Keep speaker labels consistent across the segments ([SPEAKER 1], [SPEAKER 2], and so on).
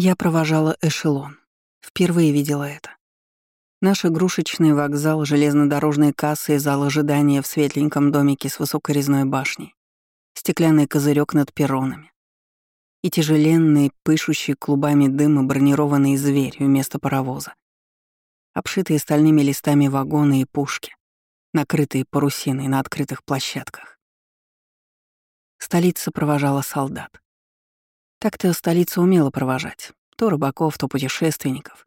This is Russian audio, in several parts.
[SPEAKER 1] Я провожала эшелон. Впервые видела это. Наш игрушечный вокзал, железнодорожные кассы и зал ожидания в светленьком домике с высокой резной башней, стеклянный козырек над перронами и тяжеленный, пышущий клубами дыма бронированный зверь вместо паровоза, обшитые стальными листами вагоны и пушки, накрытые парусиной на открытых площадках. Столица провожала солдат. Так-то столица умела провожать. То рыбаков, то путешественников.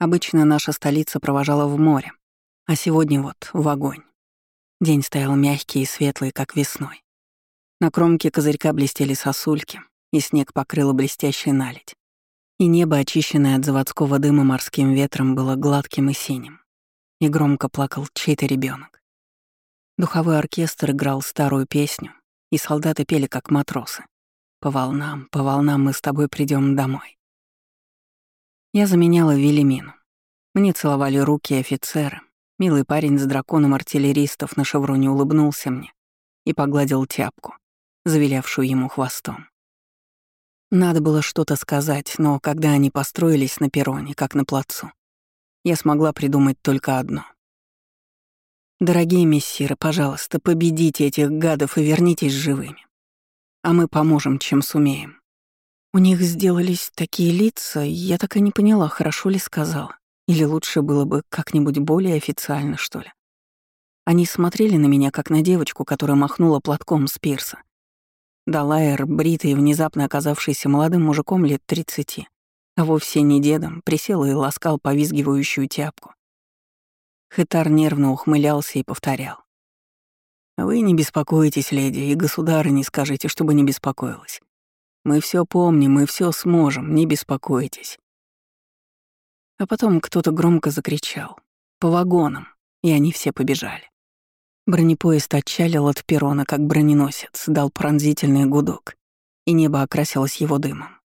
[SPEAKER 1] Обычно наша столица провожала в море, а сегодня вот в огонь. День стоял мягкий и светлый, как весной. На кромке козырька блестели сосульки, и снег покрыла блестящая наледь. И небо, очищенное от заводского дыма морским ветром, было гладким и синим. И громко плакал чей-то ребенок. Духовой оркестр играл старую песню, и солдаты пели как матросы. По волнам, по волнам мы с тобой придем домой. Я заменяла Велимину. Мне целовали руки офицеры. Милый парень с драконом артиллеристов на шевроне улыбнулся мне и погладил тяпку, завилявшую ему хвостом. Надо было что-то сказать, но когда они построились на перроне, как на плацу, я смогла придумать только одно. «Дорогие мессиры, пожалуйста, победите этих гадов и вернитесь живыми а мы поможем, чем сумеем». У них сделались такие лица, я так и не поняла, хорошо ли сказала. Или лучше было бы как-нибудь более официально, что ли. Они смотрели на меня, как на девочку, которая махнула платком с пирса. Далайер, бритый, внезапно оказавшийся молодым мужиком лет тридцати, а вовсе не дедом, присел и ласкал повизгивающую тяпку. Хитар нервно ухмылялся и повторял. Вы не беспокойтесь, леди, и государыне скажите, чтобы не беспокоилась. Мы все помним, мы все сможем, не беспокойтесь. А потом кто-то громко закричал. По вагонам, и они все побежали. Бронепоезд отчалил от перрона, как броненосец, дал пронзительный гудок, и небо окрасилось его дымом.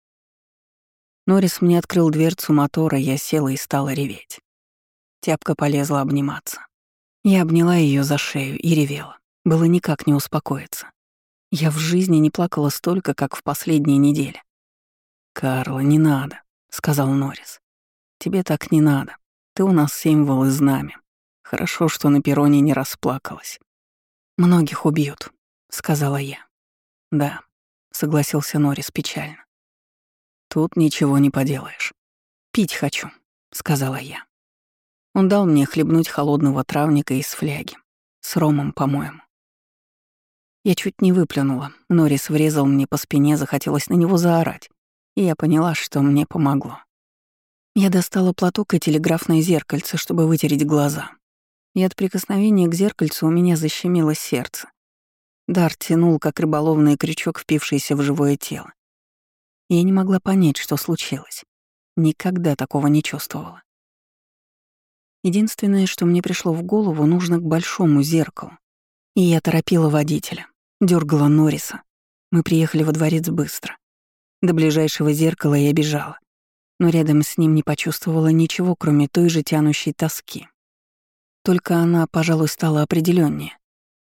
[SPEAKER 1] Норрис мне открыл дверцу мотора, я села и стала реветь. Тяпка полезла обниматься. Я обняла ее за шею и ревела. Было никак не успокоиться. Я в жизни не плакала столько, как в последние недели. «Карла, не надо», — сказал Норрис. «Тебе так не надо. Ты у нас символ и знамя. Хорошо, что на перроне не расплакалась». «Многих убьют», — сказала я. «Да», — согласился Норрис печально. «Тут ничего не поделаешь. Пить хочу», — сказала я. Он дал мне хлебнуть холодного травника из фляги. С ромом, по-моему. Я чуть не выплюнула. Норрис врезал мне по спине, захотелось на него заорать. И я поняла, что мне помогло. Я достала платок и телеграфное зеркальце, чтобы вытереть глаза. И от прикосновения к зеркальцу у меня защемило сердце. Дар тянул, как рыболовный крючок, впившийся в живое тело. Я не могла понять, что случилось. Никогда такого не чувствовала. Единственное, что мне пришло в голову, нужно к большому зеркалу. И я торопила водителя дергала Норриса. Мы приехали во дворец быстро. До ближайшего зеркала я бежала, но рядом с ним не почувствовала ничего, кроме той же тянущей тоски. Только она, пожалуй, стала определеннее.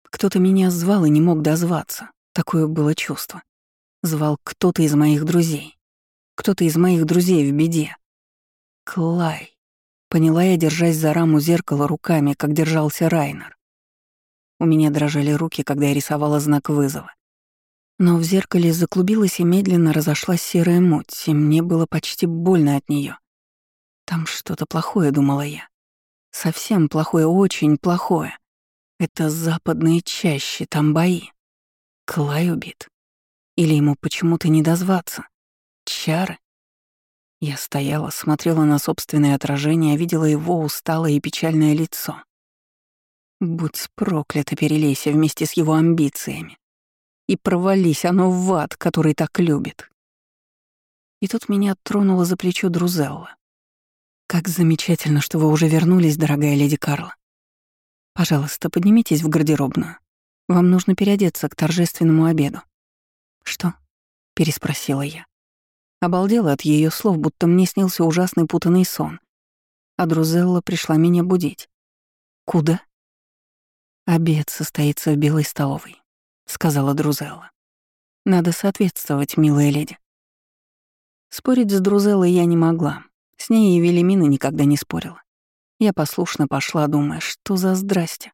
[SPEAKER 1] Кто-то меня звал и не мог дозваться. Такое было чувство. Звал кто-то из моих друзей. Кто-то из моих друзей в беде. Клай. Поняла я, держась за раму зеркала руками, как держался Райнер. У меня дрожали руки, когда я рисовала знак вызова. Но в зеркале заклубилась и медленно разошлась серая муть, и мне было почти больно от нее. Там что-то плохое, думала я. Совсем плохое, очень плохое. Это западные чащи, там бои. Клай убит. Или ему почему-то не дозваться. Чары. Я стояла, смотрела на собственное отражение, видела его усталое и печальное лицо. Будь проклято Перелесье вместе с его амбициями. И провались оно в ад, который так любит. И тут меня тронула за плечо Друзелла. «Как замечательно, что вы уже вернулись, дорогая леди Карла. Пожалуйста, поднимитесь в гардеробную. Вам нужно переодеться к торжественному обеду». «Что?» — переспросила я. Обалдела от ее слов, будто мне снился ужасный путанный сон. А Друзелла пришла меня будить. «Куда?» «Обед состоится в белой столовой», — сказала Друзелла. «Надо соответствовать, милая леди». Спорить с Друзеллой я не могла. С ней и Велимина никогда не спорила. Я послушно пошла, думая, что за здрасте.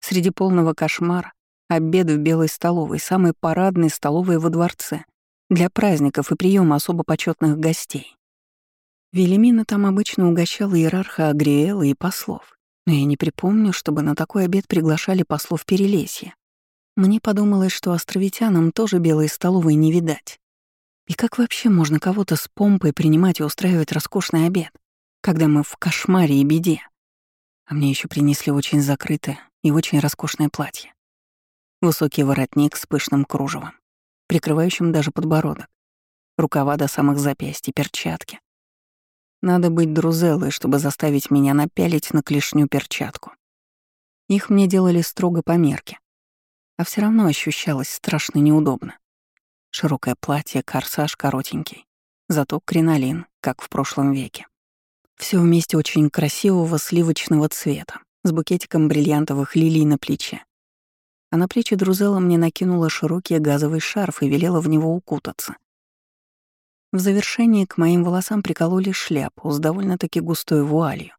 [SPEAKER 1] Среди полного кошмара обед в белой столовой, самой парадной столовой во дворце, для праздников и приема особо почетных гостей. Велимина там обычно угощала иерарха Агриэла и послов, но я не припомню, чтобы на такой обед приглашали послов Перелесья. Мне подумалось, что островитянам тоже белой столовой не видать. И как вообще можно кого-то с помпой принимать и устраивать роскошный обед, когда мы в кошмаре и беде? А мне еще принесли очень закрытое и очень роскошное платье. Высокий воротник с пышным кружевом, прикрывающим даже подбородок, рукава до самых запястий, перчатки. Надо быть друзелой, чтобы заставить меня напялить на клешню перчатку. Их мне делали строго по мерке, а все равно ощущалось страшно неудобно. Широкое платье, корсаж коротенький, зато кринолин, как в прошлом веке. Все вместе очень красивого сливочного цвета, с букетиком бриллиантовых лилий на плече. А на плечи Друзела мне накинула широкий газовый шарф и велела в него укутаться. В завершении к моим волосам прикололи шляпу с довольно-таки густой вуалью.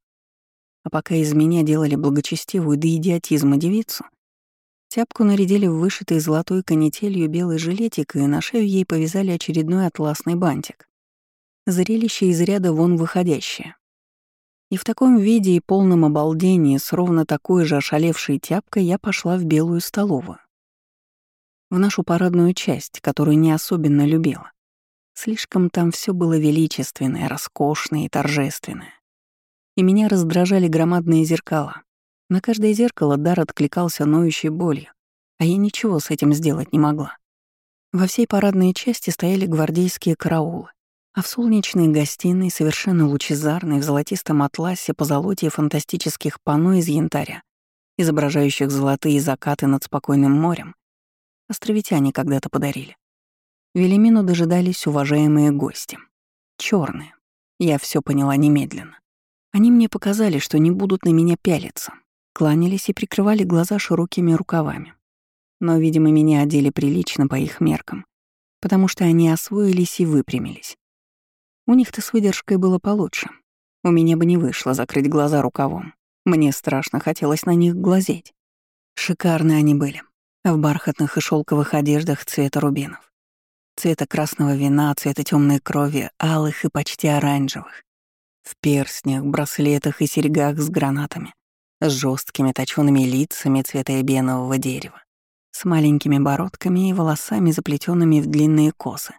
[SPEAKER 1] А пока из меня делали благочестивую до идиотизма девицу, тяпку нарядили в вышитый золотой канителью белый жилетик и на шею ей повязали очередной атласный бантик. Зрелище из ряда вон выходящее. И в таком виде и полном обалдении с ровно такой же ошалевшей тяпкой я пошла в белую столовую. В нашу парадную часть, которую не особенно любила. Слишком там все было величественное, роскошное и торжественное. И меня раздражали громадные зеркала. На каждое зеркало дар откликался ноющей болью, а я ничего с этим сделать не могла. Во всей парадной части стояли гвардейские караулы, а в солнечной гостиной, совершенно лучезарной, в золотистом атласе по золоте фантастических панно из янтаря, изображающих золотые закаты над спокойным морем, островитяне когда-то подарили. Велимину дожидались уважаемые гости. Черные. Я все поняла немедленно. Они мне показали, что не будут на меня пялиться. Кланялись и прикрывали глаза широкими рукавами. Но, видимо, меня одели прилично по их меркам, потому что они освоились и выпрямились. У них-то с выдержкой было получше. У меня бы не вышло закрыть глаза рукавом. Мне страшно хотелось на них глазеть. Шикарные они были, в бархатных и шелковых одеждах цвета рубинов цвета красного вина, цвета темной крови, алых и почти оранжевых, в перстнях, браслетах и серьгах с гранатами, с жесткими точёными лицами цвета эбенового дерева, с маленькими бородками и волосами, заплетенными в длинные косы.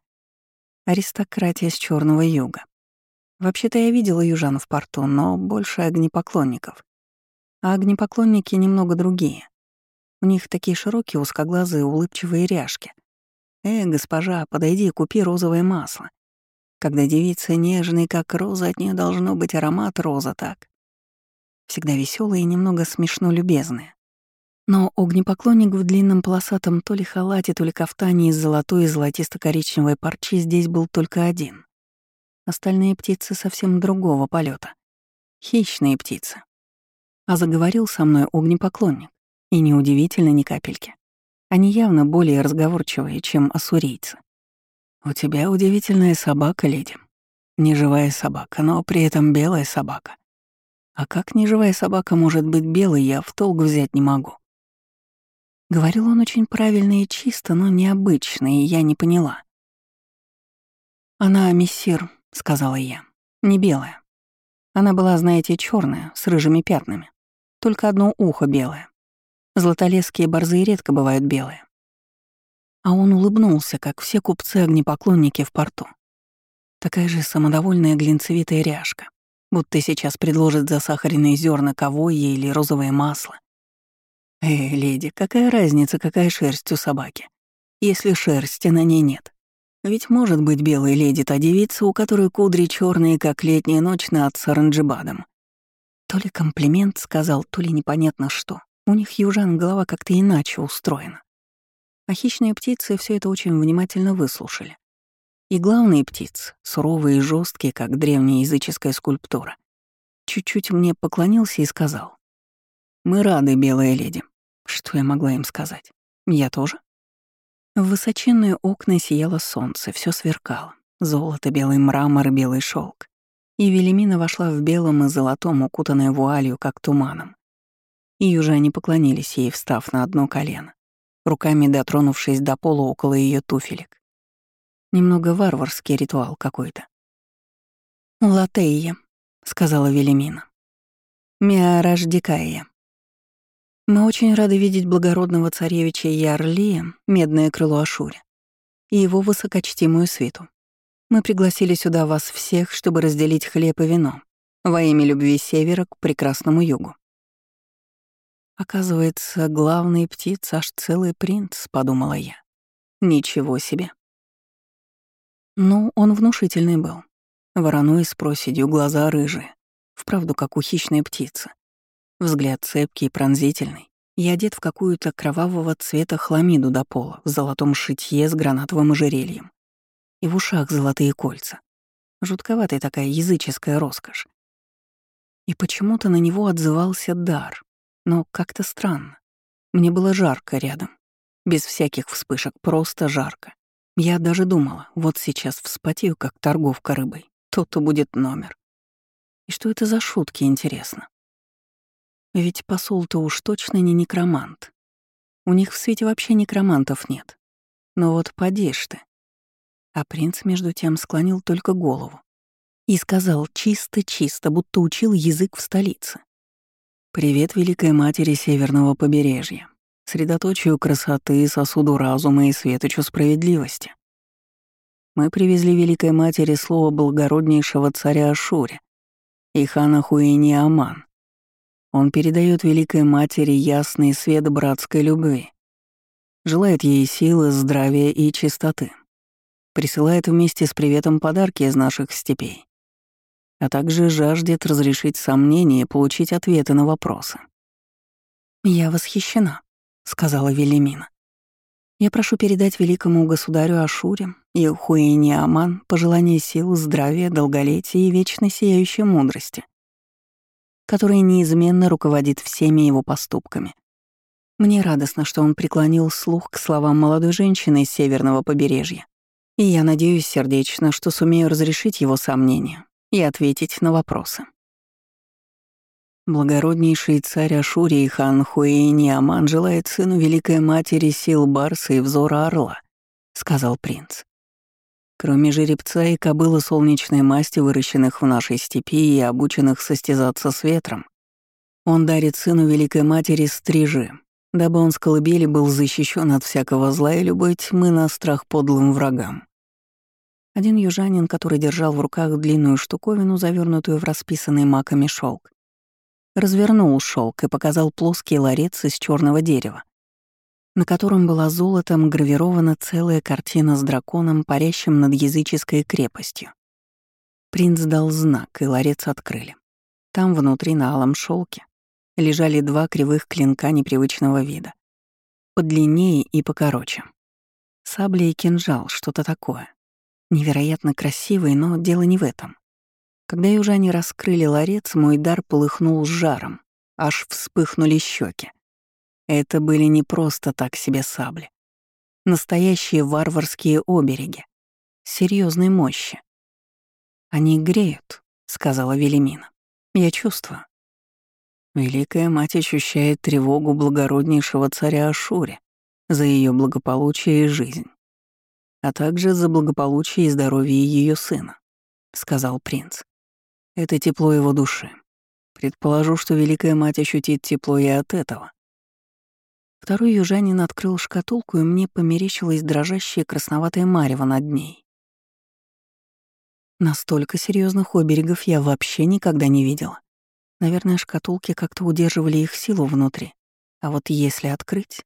[SPEAKER 1] Аристократия с черного юга. Вообще-то я видела южан в порту, но больше огнепоклонников. А огнепоклонники немного другие. У них такие широкие, узкоглазые, улыбчивые ряжки — «Э, госпожа, подойди купи розовое масло. Когда девица нежный, как роза, от нее должно быть аромат роза, так?» Всегда веселая и немного смешно любезная. Но огнепоклонник в длинном полосатом то ли халате, то ли кафтане из золотой и золотисто-коричневой парчи здесь был только один. Остальные птицы совсем другого полета. Хищные птицы. А заговорил со мной огнепоклонник. И неудивительно ни капельки. Они явно более разговорчивые, чем ассурийцы. «У тебя удивительная собака, леди. Неживая собака, но при этом белая собака. А как неживая собака может быть белой, я в толк взять не могу». Говорил он очень правильно и чисто, но необычно, и я не поняла. «Она мессир», — сказала я, — «не белая. Она была, знаете, черная, с рыжими пятнами. Только одно ухо белое. Златолесские борзые редко бывают белые. А он улыбнулся, как все купцы-огнепоклонники в порту. Такая же самодовольная глинцевитая ряжка, будто сейчас предложит засахаренные зерна ковойе или розовое масло. Эй, леди, какая разница, какая шерсть у собаки, если шерсти на ней нет? Ведь может быть белая леди та девица, у которой кудри черные, как летняя ночь над Саранджибадом. То ли комплимент сказал, то ли непонятно что. У них южан голова как-то иначе устроена. А хищные птицы все это очень внимательно выслушали. И главные птицы, суровые и жесткие, как древняя языческая скульптура, чуть-чуть мне поклонился и сказал. «Мы рады, белая леди». Что я могла им сказать? Я тоже. В высоченные окна сияло солнце, все сверкало. Золото, белый мрамор белый шелк. И Велимина вошла в белом и золотом, укутанная вуалью, как туманом. И южане поклонились ей, встав на одно колено, руками дотронувшись до пола около ее туфелек. Немного варварский ритуал какой-то. «Латея», — сказала Велимина. «Миараждикая». Мы очень рады видеть благородного царевича Ярлия, медное крыло Ашури, и его высокочтимую свиту. Мы пригласили сюда вас всех, чтобы разделить хлеб и вино во имя любви севера к прекрасному югу. Оказывается, главный птиц аж целый принц, подумала я. Ничего себе. Ну, он внушительный был. Вороной с проседью, глаза рыжие. Вправду, как у хищной птицы. Взгляд цепкий и пронзительный. Я одет в какую-то кровавого цвета хламиду до пола, в золотом шитье с гранатовым ожерельем. И в ушах золотые кольца. Жутковатая такая языческая роскошь. И почему-то на него отзывался дар. Но как-то странно. Мне было жарко рядом. Без всяких вспышек, просто жарко. Я даже думала, вот сейчас вспотею, как торговка рыбой. То-то будет номер. И что это за шутки, интересно? Ведь посол-то уж точно не некромант. У них в свете вообще некромантов нет. Но вот поди ты. А принц, между тем, склонил только голову и сказал чисто-чисто, будто учил язык в столице. «Привет, Великой Матери Северного побережья, средоточию красоты, сосуду разума и светочу справедливости. Мы привезли Великой Матери слово благороднейшего царя Ашури и хана Хуэни Аман, он передает Великой Матери ясный свет братской любви. Желает ей силы, здравия и чистоты. Присылает вместе с приветом подарки из наших степей. А также жаждет разрешить сомнения и получить ответы на вопросы. «Я восхищена», — сказала Велимина. «Я прошу передать великому государю Ашуре и Хуэни Аман пожелания сил, здравия, долголетия и вечной сияющей мудрости который неизменно руководит всеми его поступками. Мне радостно, что он преклонил слух к словам молодой женщины из северного побережья. И я надеюсь сердечно, что сумею разрешить его сомнения и ответить на вопросы. Благороднейший царь Ашури и хан Хуэйни Аман желает сыну Великой Матери сил Барса и взора Орла, — сказал принц. Кроме жеребца и кобылы солнечной масти, выращенных в нашей степи и обученных состязаться с ветром, он дарит сыну Великой Матери стрижи, дабы он с колыбели был защищен от всякого зла и любой тьмы на страх подлым врагам. Один южанин, который держал в руках длинную штуковину, завернутую в расписанный маками шелк, развернул шелк и показал плоский ларец из черного дерева, на котором была золотом гравирована целая картина с драконом, парящим над языческой крепостью. Принц дал знак, и ларец открыли. Там внутри на алом шелке лежали два кривых клинка непривычного вида. Подлиннее и покороче. Сабля и кинжал, что-то такое. Невероятно красивый, но дело не в этом. Когда южане раскрыли ларец, мой дар полыхнул с жаром, аж вспыхнули щеки. Это были не просто так себе сабли. Настоящие варварские обереги. Серьезной мощи. «Они греют», — сказала Велимина. «Я чувствую». Великая мать ощущает тревогу благороднейшего царя Ашури за ее благополучие и жизнь, а также за благополучие и здоровье ее сына, — сказал принц. Это тепло его души. Предположу, что Великая Мать ощутит тепло и от этого. Второй южанин открыл шкатулку, и мне померещилась дрожащая красноватая марево над ней. Настолько серьезных оберегов я вообще никогда не видела. Наверное, шкатулки как-то удерживали их силу внутри. А вот если открыть...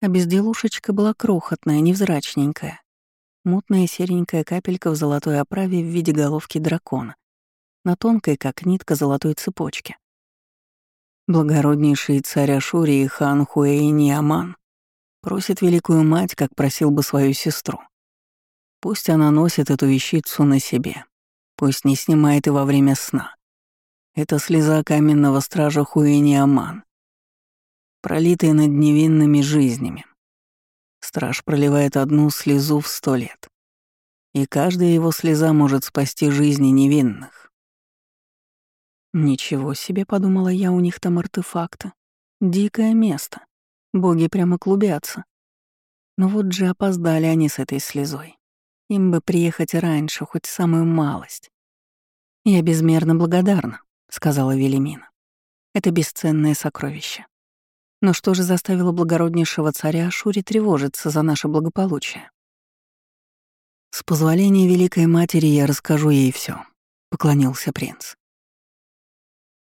[SPEAKER 1] А безделушечка была крохотная, невзрачненькая. Мутная серенькая капелька в золотой оправе в виде головки дракона. На тонкой, как нитка, золотой цепочке. Благороднейший царь Ашури и хан Хуэйни Аман просит великую мать, как просил бы свою сестру. Пусть она носит эту вещицу на себе, пусть не снимает и во время сна. Это слеза каменного стража Хуэни Аман, пролитая над невинными жизнями. Страж проливает одну слезу в сто лет. и каждая его слеза может спасти жизни невинных. Ничего себе, подумала я, у них там артефакты. Дикое место. Боги прямо клубятся. Но вот же опоздали они с этой слезой. Им бы приехать раньше, хоть самую малость. «Я безмерно благодарна», — сказала Велимина. «Это бесценное сокровище. Но что же заставило благороднейшего царя Ашури тревожиться за наше благополучие?» «С позволения Великой Матери я расскажу ей все, поклонился принц.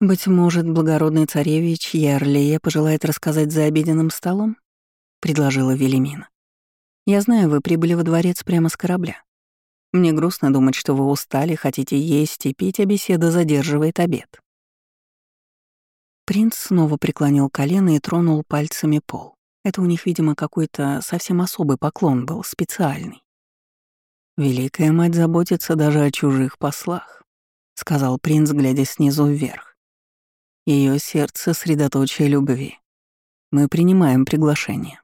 [SPEAKER 1] «Быть может, благородный царевич Ярлея пожелает рассказать за обеденным столом?» — предложила Велимина. «Я знаю, вы прибыли во дворец прямо с корабля. Мне грустно думать, что вы устали, хотите есть и пить, а беседа задерживает обед». Принц снова преклонил колено и тронул пальцами пол. Это у них, видимо, какой-то совсем особый поклон был, специальный. «Великая мать заботится даже о чужих послах», — сказал принц, глядя снизу вверх. Ее сердце — средоточие любви. Мы принимаем приглашение.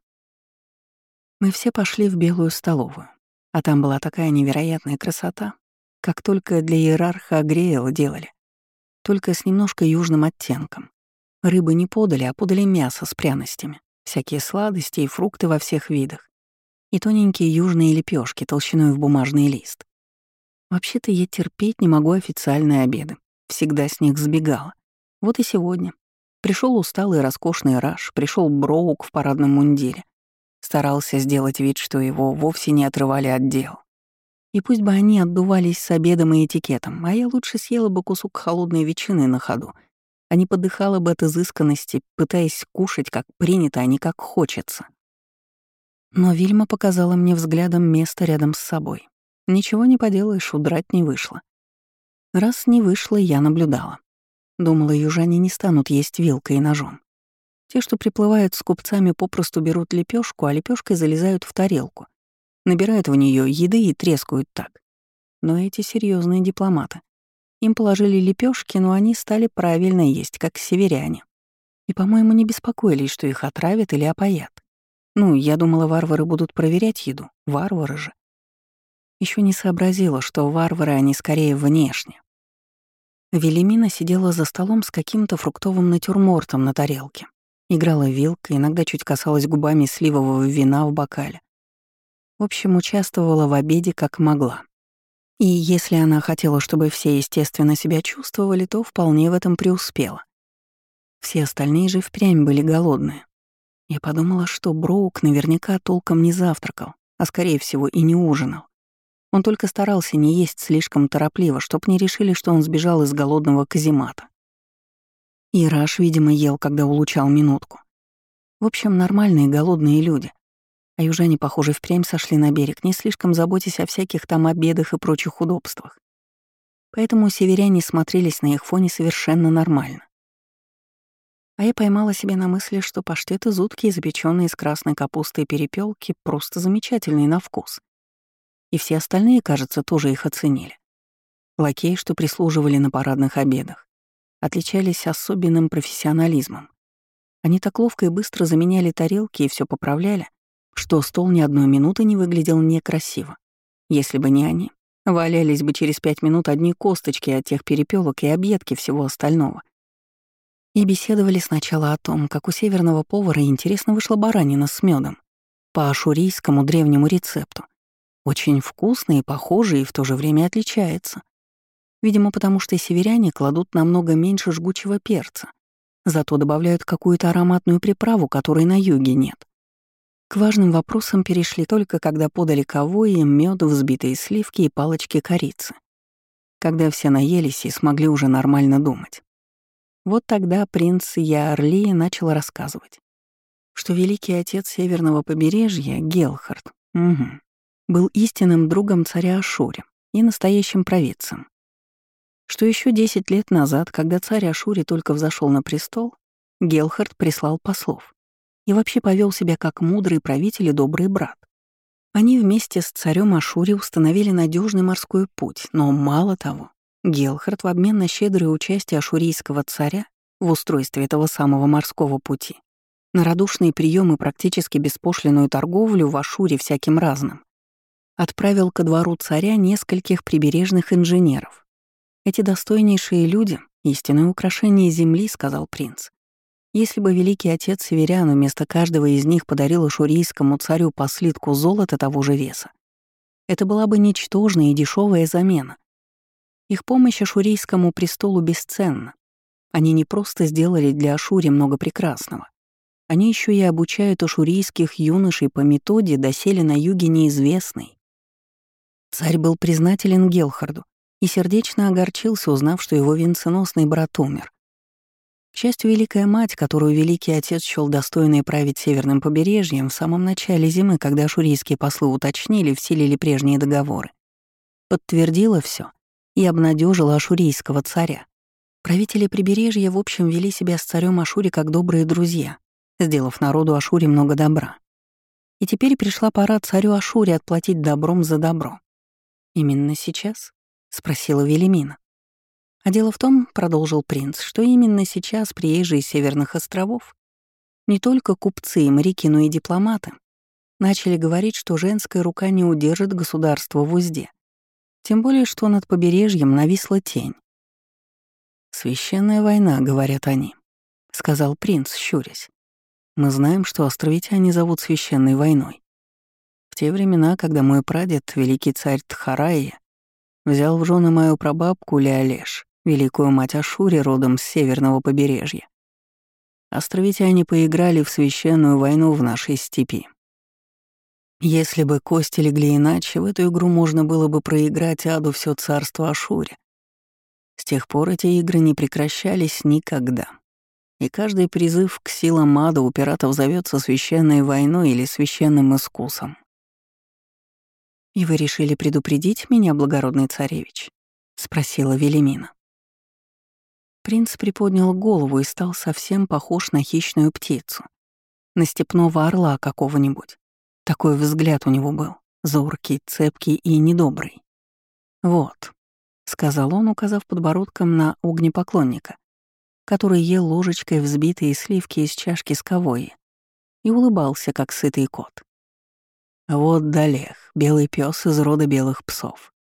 [SPEAKER 1] Мы все пошли в белую столовую, а там была такая невероятная красота, как только для иерарха Агреэла делали, только с немножко южным оттенком. Рыбы не подали, а подали мясо с пряностями, всякие сладости и фрукты во всех видах, и тоненькие южные лепешки толщиной в бумажный лист. Вообще-то я терпеть не могу официальные обеды, всегда с них сбегала. Вот и сегодня. Пришел усталый роскошный раш, пришел Броук в парадном мундире. Старался сделать вид, что его вовсе не отрывали от дел. И пусть бы они отдувались с обедом и этикетом, а я лучше съела бы кусок холодной ветчины на ходу, а не подыхала бы от изысканности, пытаясь кушать как принято, а не как хочется. Но Вильма показала мне взглядом место рядом с собой. Ничего не поделаешь, удрать не вышло. Раз не вышло, я наблюдала. Думала, южане не станут есть вилкой и ножом. Те, что приплывают с купцами, попросту берут лепешку, а лепешкой залезают в тарелку, набирают в нее еды и трескают так. Но эти серьезные дипломаты. Им положили лепешки, но они стали правильно есть, как северяне. И, по-моему, не беспокоились, что их отравят или опоят. Ну, я думала, варвары будут проверять еду. Варвары же. Еще не сообразила, что варвары они скорее внешне. Велимина сидела за столом с каким-то фруктовым натюрмортом на тарелке. Играла вилкой, иногда чуть касалась губами сливового вина в бокале. В общем, участвовала в обеде как могла. И если она хотела, чтобы все естественно себя чувствовали, то вполне в этом преуспела. Все остальные же впрямь были голодные. Я подумала, что Броук наверняка толком не завтракал, а скорее всего и не ужинал. Он только старался не есть слишком торопливо, чтоб не решили, что он сбежал из голодного каземата. Ираш, видимо, ел, когда улучал минутку. В общем, нормальные голодные люди. А южане, похоже, впрямь сошли на берег, не слишком заботясь о всяких там обедах и прочих удобствах. Поэтому северяне смотрелись на их фоне совершенно нормально. А я поймала себе на мысли, что паштеты зудкие, запеченные из красной капусты и перепелки, просто замечательные на вкус и все остальные, кажется, тоже их оценили. Лакеи, что прислуживали на парадных обедах, отличались особенным профессионализмом. Они так ловко и быстро заменяли тарелки и все поправляли, что стол ни одной минуты не выглядел некрасиво. Если бы не они, валялись бы через пять минут одни косточки от тех перепелок и объедки всего остального. И беседовали сначала о том, как у северного повара интересно вышла баранина с медом по ашурийскому древнему рецепту, очень вкусный и похожий, и в то же время отличается. Видимо, потому что северяне кладут намного меньше жгучего перца, зато добавляют какую-то ароматную приправу, которой на юге нет. К важным вопросам перешли только когда подали ковой, мед, взбитые сливки и палочки корицы. Когда все наелись и смогли уже нормально думать. Вот тогда принц Яорли начал рассказывать, что великий отец северного побережья, Гелхард, угу, был истинным другом царя Ашури и настоящим провидцем. Что еще 10 лет назад, когда царь Ашури только взошел на престол, Гелхард прислал послов и вообще повел себя как мудрый правитель и добрый брат. Они вместе с царем Ашури установили надежный морской путь, но мало того, Гелхард в обмен на щедрое участие ашурийского царя в устройстве этого самого морского пути, на радушные приемы практически беспошлиную торговлю в Ашуре всяким разным, отправил ко двору царя нескольких прибережных инженеров. Эти достойнейшие люди — истинное украшение земли, сказал принц. Если бы великий отец Северян вместо каждого из них подарил ашурийскому царю по слитку золота того же веса, это была бы ничтожная и дешевая замена. Их помощь ашурийскому престолу бесценна. Они не просто сделали для Ашури много прекрасного. Они еще и обучают ашурийских юношей по методе, доселе на юге неизвестной. Царь был признателен Гелхарду и сердечно огорчился, узнав, что его венценосный брат умер. К счастью, Великая Мать, которую Великий Отец счёл достойной править северным побережьем, в самом начале зимы, когда шурийские послы уточнили, в силе ли прежние договоры, подтвердила все и обнадежила ашурийского царя. Правители прибережья в общем вели себя с царем Ашури как добрые друзья, сделав народу Ашури много добра. И теперь пришла пора царю Ашури отплатить добром за добро. «Именно сейчас?» — спросила Велимина. А дело в том, — продолжил принц, — что именно сейчас приезжие Северных островов, не только купцы и моряки, но и дипломаты, начали говорить, что женская рука не удержит государство в узде. Тем более, что над побережьем нависла тень. «Священная война», — говорят они, — сказал принц, щурясь. «Мы знаем, что островитяне зовут священной войной. В те времена, когда мой прадед, великий царь Тхараи, взял в жены мою прабабку Леолеш, великую мать Ашури родом с северного побережья. Островитяне поиграли в священную войну в нашей степи. Если бы кости легли иначе, в эту игру можно было бы проиграть аду все царство Ашури. С тех пор эти игры не прекращались никогда. И каждый призыв к силам ада у пиратов зовется священной войной или священным искусом. «И вы решили предупредить меня, благородный царевич?» — спросила Велимина. Принц приподнял голову и стал совсем похож на хищную птицу. На степного орла какого-нибудь. Такой взгляд у него был, зоркий, цепкий и недобрый. «Вот», — сказал он, указав подбородком на огнепоклонника, который ел ложечкой взбитые сливки из чашки с ковой и улыбался, как сытый кот. Вот Далех, белый пес из рода белых псов.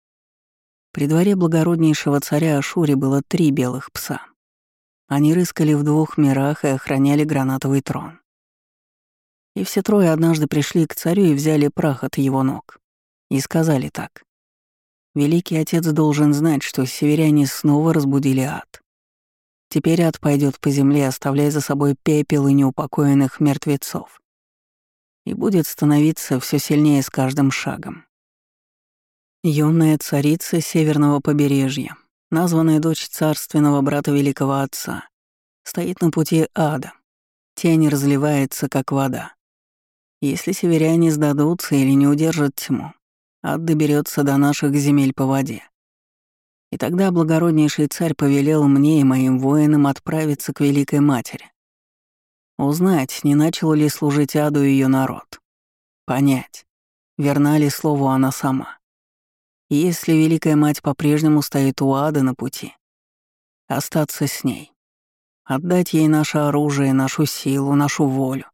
[SPEAKER 1] При дворе благороднейшего царя Ашури было три белых пса. Они рыскали в двух мирах и охраняли гранатовый трон. И все трое однажды пришли к царю и взяли прах от его ног. И сказали так. «Великий отец должен знать, что северяне снова разбудили ад. Теперь ад пойдет по земле, оставляя за собой пепел и неупокоенных мертвецов. И будет становиться все сильнее с каждым шагом. Юная царица северного побережья, названная дочь царственного брата великого отца, стоит на пути ада. Тень разливается, как вода. Если северяне сдадутся или не удержат тьму, ад доберется до наших земель по воде. И тогда благороднейший царь повелел мне и моим воинам отправиться к Великой Матери. Узнать, не начал ли служить аду ее народ. Понять, верна ли слову она сама. Если Великая Мать по-прежнему стоит у ада на пути, остаться с ней, отдать ей наше оружие, нашу силу, нашу волю,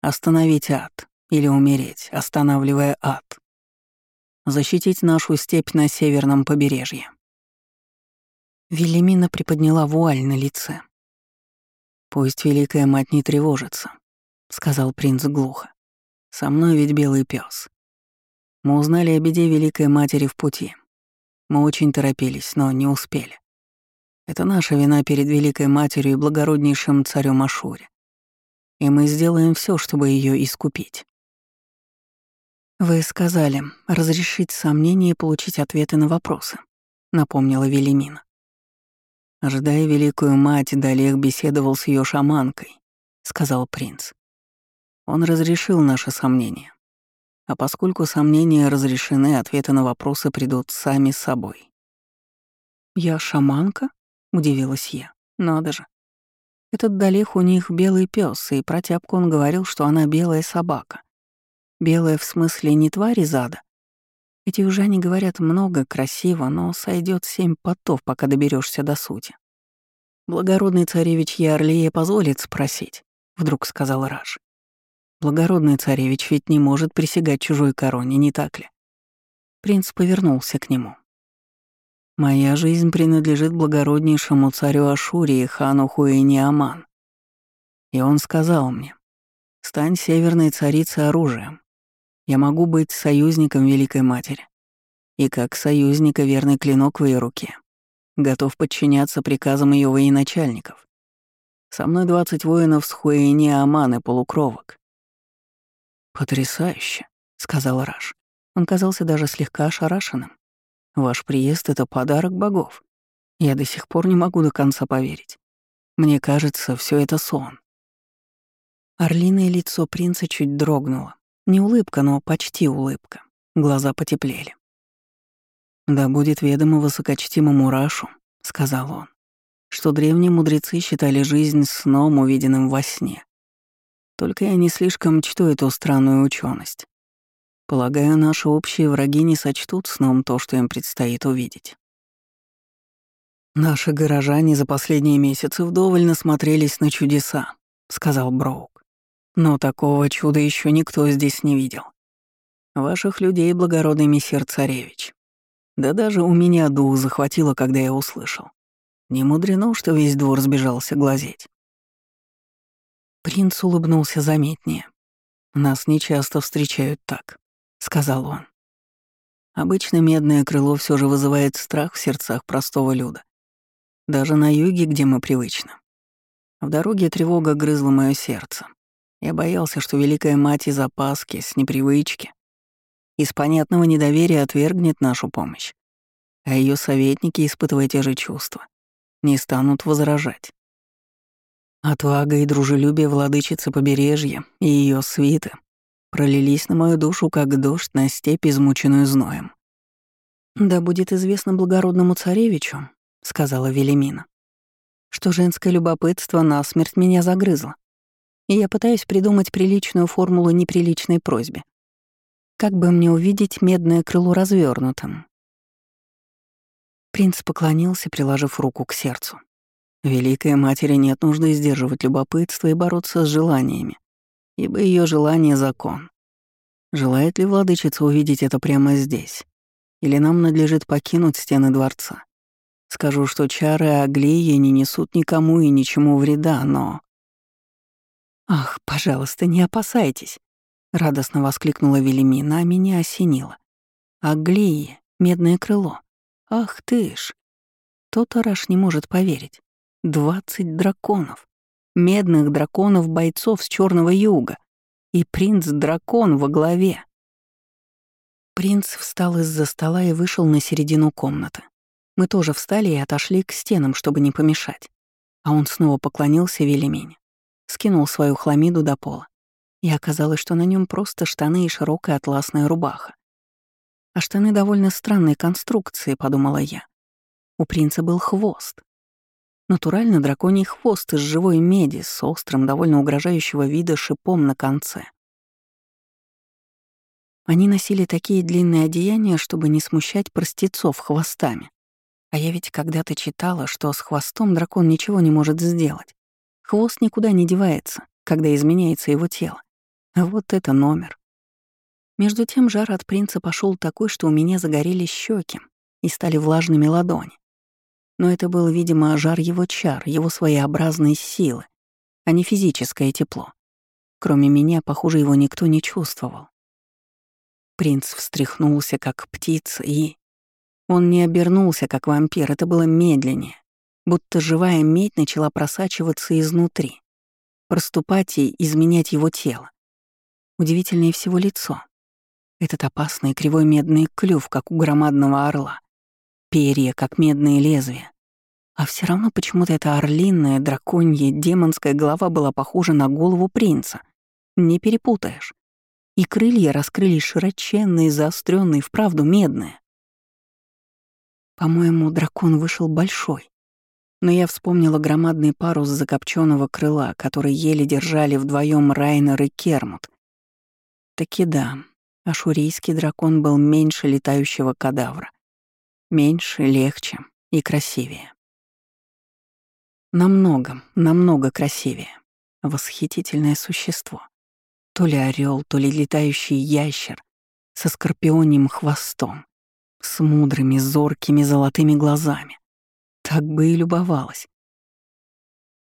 [SPEAKER 1] остановить ад или умереть, останавливая ад, защитить нашу степь на северном побережье. Велимина приподняла вуаль на лице. «Пусть Великая Мать не тревожится», — сказал принц глухо. «Со мной ведь белый пес. Мы узнали о беде Великой Матери в пути. Мы очень торопились, но не успели. Это наша вина перед Великой Матерью и благороднейшим царем Ашури. И мы сделаем все, чтобы ее искупить. Вы сказали, разрешить сомнения и получить ответы на вопросы, напомнила Велимина. Ожидая Великую Мать, Далех беседовал с ее шаманкой, сказал принц. Он разрешил наши сомнения. А поскольку сомнения разрешены, ответы на вопросы придут сами собой. «Я шаманка?» — удивилась я. «Надо же. Этот Далех у них белый пес, и про тяпку он говорил, что она белая собака. Белая в смысле не тварь из ада. Эти южане говорят много, красиво, но сойдет семь потов, пока доберешься до сути. Благородный царевич Ярлия позволит спросить, вдруг сказал Раш. Благородный царевич ведь не может присягать чужой короне, не так ли? Принц повернулся к нему. «Моя жизнь принадлежит благороднейшему царю Ашурии, хану Хуэни Аман. И он сказал мне, «Стань северной царицей оружием. Я могу быть союзником Великой Матери. И как союзника верный клинок в ее руке. Готов подчиняться приказам ее военачальников. Со мной двадцать воинов с Хуэйни Аман и полукровок. «Потрясающе», — сказал Раш. Он казался даже слегка ошарашенным. «Ваш приезд — это подарок богов. Я до сих пор не могу до конца поверить. Мне кажется, все это сон». Орлиное лицо принца чуть дрогнуло. Не улыбка, но почти улыбка. Глаза потеплели. «Да будет ведомо высокочтимому Рашу», — сказал он, «что древние мудрецы считали жизнь сном, увиденным во сне. Только я не слишком чту эту странную ученость. Полагаю, наши общие враги не сочтут сном то, что им предстоит увидеть. «Наши горожане за последние месяцы вдоволь насмотрелись на чудеса», — сказал Броук. «Но такого чуда еще никто здесь не видел. Ваших людей, благородный мессир царевич. Да даже у меня дух захватило, когда я услышал. Не мудрено, что весь двор сбежался глазеть. Принц улыбнулся заметнее. «Нас нечасто встречают так», — сказал он. Обычно медное крыло все же вызывает страх в сердцах простого люда. Даже на юге, где мы привычны. В дороге тревога грызла мое сердце. Я боялся, что Великая Мать из опаски, с непривычки, из понятного недоверия отвергнет нашу помощь. А ее советники, испытывая те же чувства, не станут возражать. Отвага и дружелюбие владычицы побережья и ее свиты пролились на мою душу, как дождь на степь, измученную зноем. «Да будет известно благородному царевичу», — сказала Велимина, «что женское любопытство насмерть меня загрызло, и я пытаюсь придумать приличную формулу неприличной просьбе. Как бы мне увидеть медное крыло развернутым? Принц поклонился, приложив руку к сердцу. Великой матери нет нужды сдерживать любопытство и бороться с желаниями, ибо ее желание — закон. Желает ли владычица увидеть это прямо здесь? Или нам надлежит покинуть стены дворца? Скажу, что чары Аглии не несут никому и ничему вреда, но... «Ах, пожалуйста, не опасайтесь!» — радостно воскликнула Велимина, а меня осенило. «Аглии, медное крыло. Ах ты ж!» Тот Араш не может поверить. Двадцать драконов. Медных драконов-бойцов с Черного юга. И принц-дракон во главе. Принц встал из-за стола и вышел на середину комнаты. Мы тоже встали и отошли к стенам, чтобы не помешать. А он снова поклонился Велимине. Скинул свою хламиду до пола. И оказалось, что на нем просто штаны и широкая атласная рубаха. А штаны довольно странной конструкции, подумала я. У принца был хвост, Натурально драконий хвост из живой меди с острым, довольно угрожающего вида шипом на конце. Они носили такие длинные одеяния, чтобы не смущать простецов хвостами. А я ведь когда-то читала, что с хвостом дракон ничего не может сделать. Хвост никуда не девается, когда изменяется его тело. Вот это номер. Между тем жар от принца пошел такой, что у меня загорелись щеки и стали влажными ладони. Но это был, видимо, жар его чар, его своеобразной силы, а не физическое тепло. Кроме меня, похоже, его никто не чувствовал. Принц встряхнулся, как птица, и... Он не обернулся, как вампир, это было медленнее, будто живая медь начала просачиваться изнутри, проступать и изменять его тело. Удивительнее всего лицо. Этот опасный кривой медный клюв, как у громадного орла. Перья, как медные лезвия. А все равно почему-то эта орлиная, драконья, демонская голова была похожа на голову принца. Не перепутаешь. И крылья раскрылись широченные, заостренные, вправду медные. По-моему, дракон вышел большой. Но я вспомнила громадный парус закопченного крыла, который еле держали вдвоем Райнер и Кермут. Таки да, ашурийский дракон был меньше летающего кадавра. Меньше, легче и красивее. Намного, намного красивее. Восхитительное существо. То ли орел, то ли летающий ящер со скорпионим хвостом. с мудрыми, зоркими золотыми глазами. Так бы и любовалась.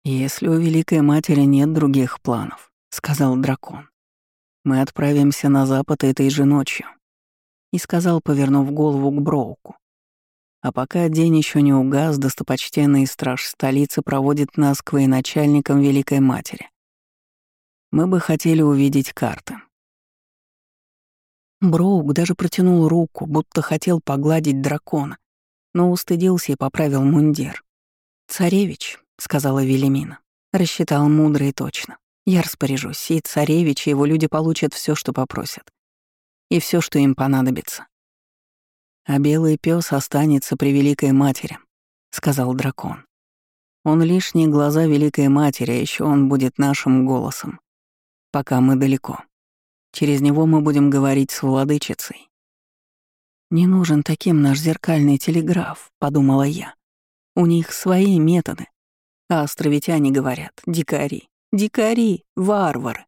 [SPEAKER 1] «Если у Великой Матери нет других планов», — сказал дракон, — «мы отправимся на запад этой же ночью», — и сказал, повернув голову к Броуку. «А пока день еще не угас, достопочтенный страж столицы проводит нас к военачальникам Великой Матери. Мы бы хотели увидеть карты». Броук даже протянул руку, будто хотел погладить дракона, но устыдился и поправил мундир. «Царевич», — сказала Велимина, — рассчитал мудро и точно. «Я распоряжусь, и царевич, и его люди получат все, что попросят. И все, что им понадобится. А белый пес останется при Великой Матери», — сказал дракон. «Он лишние глаза Великой Матери, а еще он будет нашим голосом, пока мы далеко». Через него мы будем говорить с владычицей. «Не нужен таким наш зеркальный телеграф», — подумала я. «У них свои методы. А островитяне говорят — дикари, дикари, варвары.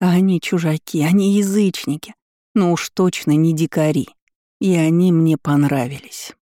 [SPEAKER 1] А они чужаки, они язычники. Но уж точно не дикари. И они мне понравились».